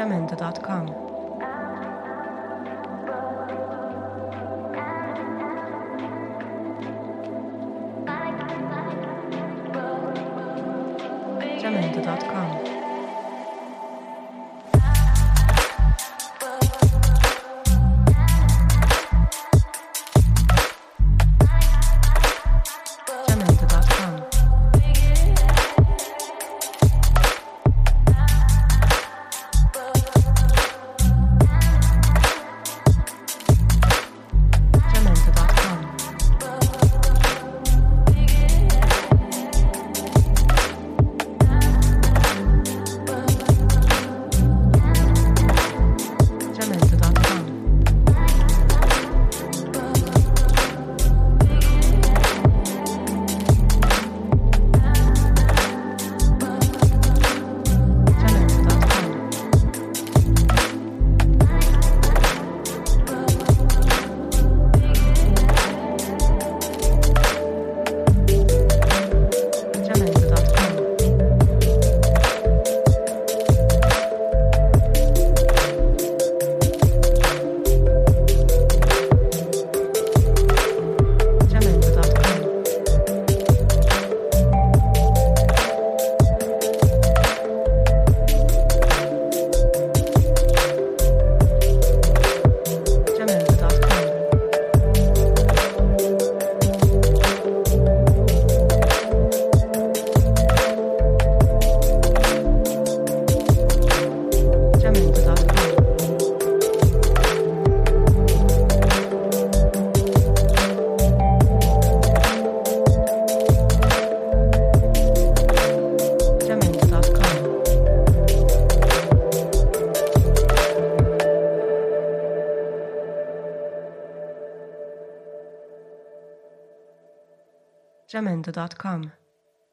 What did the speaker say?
sacramento.com. Sacramento.com. jamendo.com.